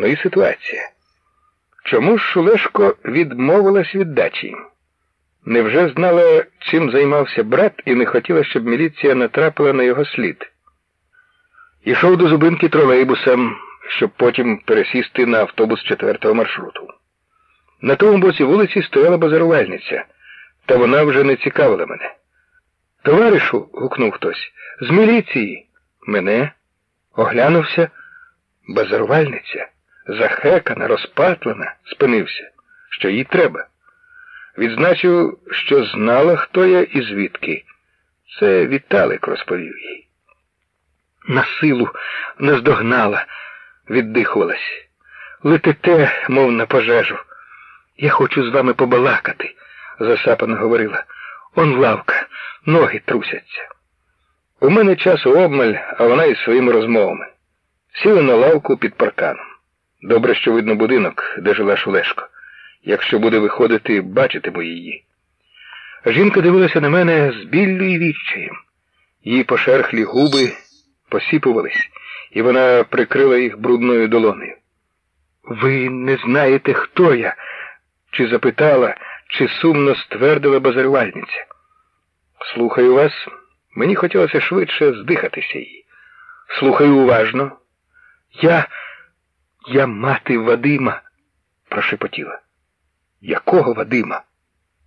Ну і ситуація. Чому ж Шулешко відмовилась від дачі? Невже знала, чим займався брат, і не хотіла, щоб міліція натрапила на його слід? Ішов до зубинки тролейбусом, щоб потім пересісти на автобус четвертого маршруту. На тому боці вулиці стояла базарувальниця, та вона вже не цікавила мене. Товаришу, гукнув хтось, з міліції. Мене оглянувся базарувальниця, захекана, розпатлена, спинився, що їй треба. Відзначив, що знала, хто я і звідки. Це Віталик розповів їй. На силу наздогнала, віддихувалась. Летите, мов на пожежу. Я хочу з вами побалакати, засапано говорила. Он лавка, ноги трусяться. У мене часу обмаль, а вона із своїми розмовами. Сіли на лавку під парканом. Добре, що видно будинок, де жила Шулешко. Якщо буде виходити, бачитиму її. Жінка дивилася на мене з біллю і відчаєм. Її пошерхлі губи посіпувались, і вона прикрила їх брудною долонею. Ви не знаєте, хто я? Чи запитала, чи сумно ствердила базарювальниця. Слухаю вас, мені хотілося швидше здихатися її. Слухаю уважно. Я. Я мати Вадима, прошепотіла. Якого Вадима?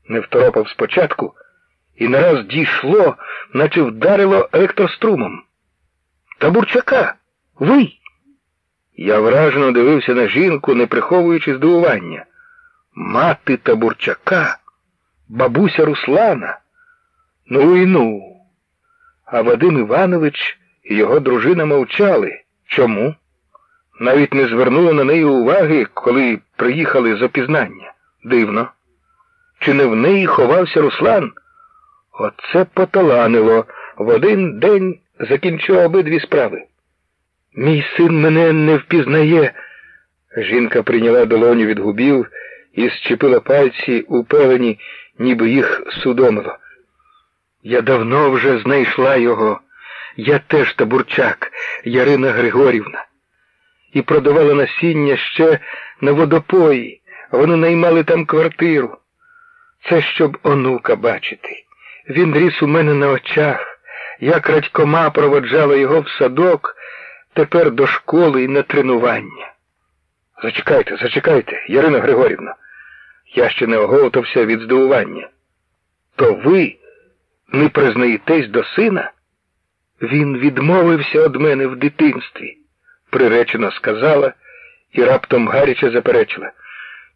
Не второпав спочатку, і нараз дійшло, наче вдарило електрострумом. Табурчака, ви. Я вражено дивився на жінку, не приховуючи здивування. Мати Табурчака, бабуся Руслана. Ну і ну. А Вадим Іванович і його дружина мовчали. Чому? Навіть не звернули на неї уваги, коли приїхали з опізнання. Дивно. Чи не в неї ховався Руслан? Оце поталанило. В один день закінчив обидві справи. Мій син мене не впізнає. Жінка прийняла долоню від губів і зчепила пальці у пелені, ніби їх судомило. Я давно вже знайшла його. Я теж табурчак, Ярина Григорівна. І продавала насіння ще на водопої. Вони наймали там квартиру. Це щоб онука бачити. Він ріс у мене на очах. Я крадькома проводжала його в садок, тепер до школи і на тренування. Зачекайте, зачекайте, Ярина Григорівна. Я ще не оговтався від здивування. То ви не признаєтесь до сина? Він відмовився від мене в дитинстві, приречено сказала і раптом гаряче заперечила.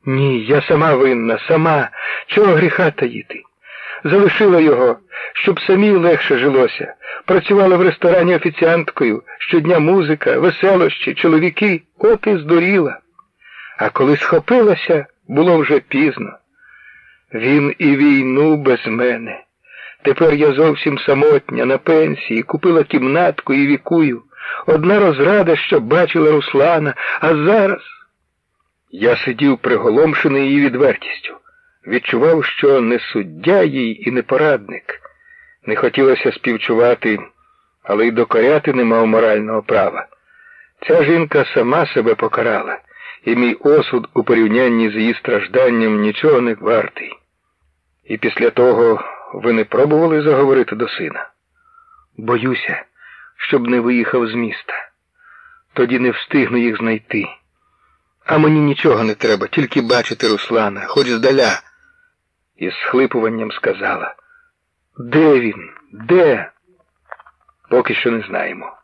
Ні, я сама винна, сама. Чого гріха таїти? Залишила його, щоб самій легше жилося. Працювала в ресторані офіціанткою, щодня музика, веселощі, чоловіки, от і здуріла. А коли схопилася, було вже пізно. Він і війну без мене. Тепер я зовсім самотня на пенсії, купила кімнатку і вікую. Одна розрада, що бачила Руслана, а зараз. Я сидів приголомшений її відвертістю. Відчував, що не суддя їй і не порадник. Не хотілося співчувати, але й докоряти не мав морального права. Ця жінка сама себе покарала, і мій осуд у порівнянні з її стражданням нічого не вартий. І після того ви не пробували заговорити до сина? Боюся, щоб не виїхав з міста. Тоді не встигну їх знайти. А мені нічого не треба, тільки бачити Руслана, хоч здаля. І з схлипуванням сказала. Де він? Де? Поки що не знаємо.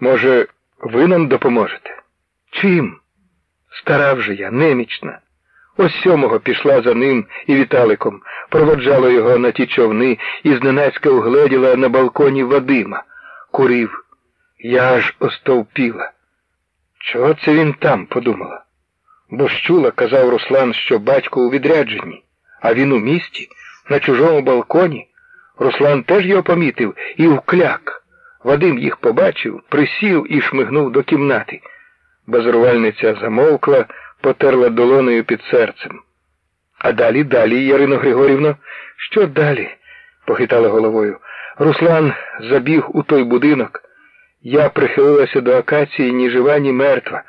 Може, ви нам допоможете? Чим? Стара вже я, немічна. Ось сьомого пішла за ним і Віталиком, проводжала його на ті човни і зненацька угледіла на балконі Вадима. Курів. Я аж остовпіла. Чого це він там? подумала. Бо ж чула, казав Руслан, що батько у відрядженні, а він у місті, на чужому балконі. Руслан теж його помітив і вкляк. Вадим їх побачив, присів і шмигнув до кімнати. Базарувальниця замовкла, потерла долоною під серцем. А далі, далі, Ярино Григорівно, що далі? похитала головою. Руслан забіг у той будинок. Я прихилилася до акації ні жива, ні мертва.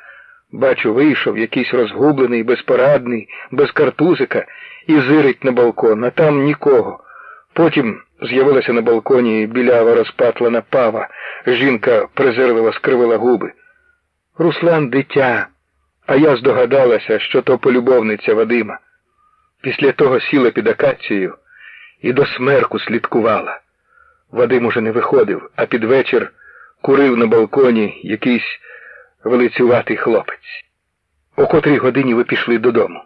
Бачу, вийшов якийсь розгублений, безпорадний, без картузика і зирить на балкон, а там нікого. Потім з'явилася на балконі білява розпатлана пава. Жінка презирливо скривила губи. Руслан дитя, а я здогадалася, що то полюбовниця Вадима. Після того сіла під акацією і до смерку слідкувала. Вадим уже не виходив, а під вечір курив на балконі якийсь велицюватий хлопець. О котрій годині ви пішли додому.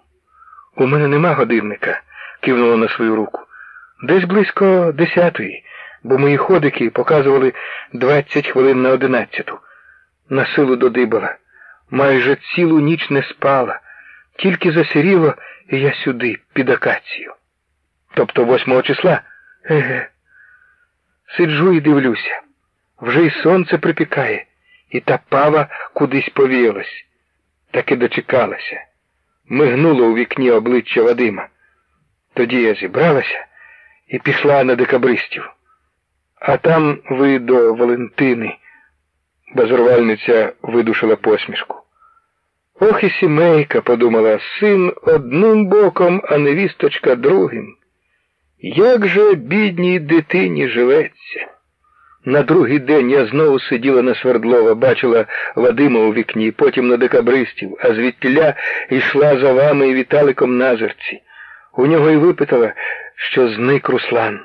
У мене нема годинника, кивнула на свою руку. Десь близько десятої, бо мої ходики показували двадцять хвилин на одинадцяту. На силу додибала. Майже цілу ніч не спала, тільки засіріло, і я сюди, під акацію. Тобто восьмого числа? Еге. Сиджу і дивлюся. Вже й сонце припікає, і та пава кудись повіялась. Так і дочекалася. Мигнуло у вікні обличчя Вадима. Тоді я зібралася і пішла на декабристів. А там ви до Валентини. Базурвальниця видушила посмішку. Ох і сімейка, подумала, син одним боком, а невісточка другим. Як же бідній дитині живеться? На другий день я знову сиділа на Свердлова, бачила Вадима у вікні, потім на декабристів, а звідтіля йшла за вами і Віталиком Назерці. У нього й випитала, що зник Руслан.